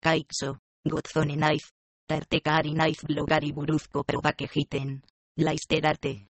Kaixo, gotzone naiz, tartekari naiz blogari buruzko probak egiten, laizter arte.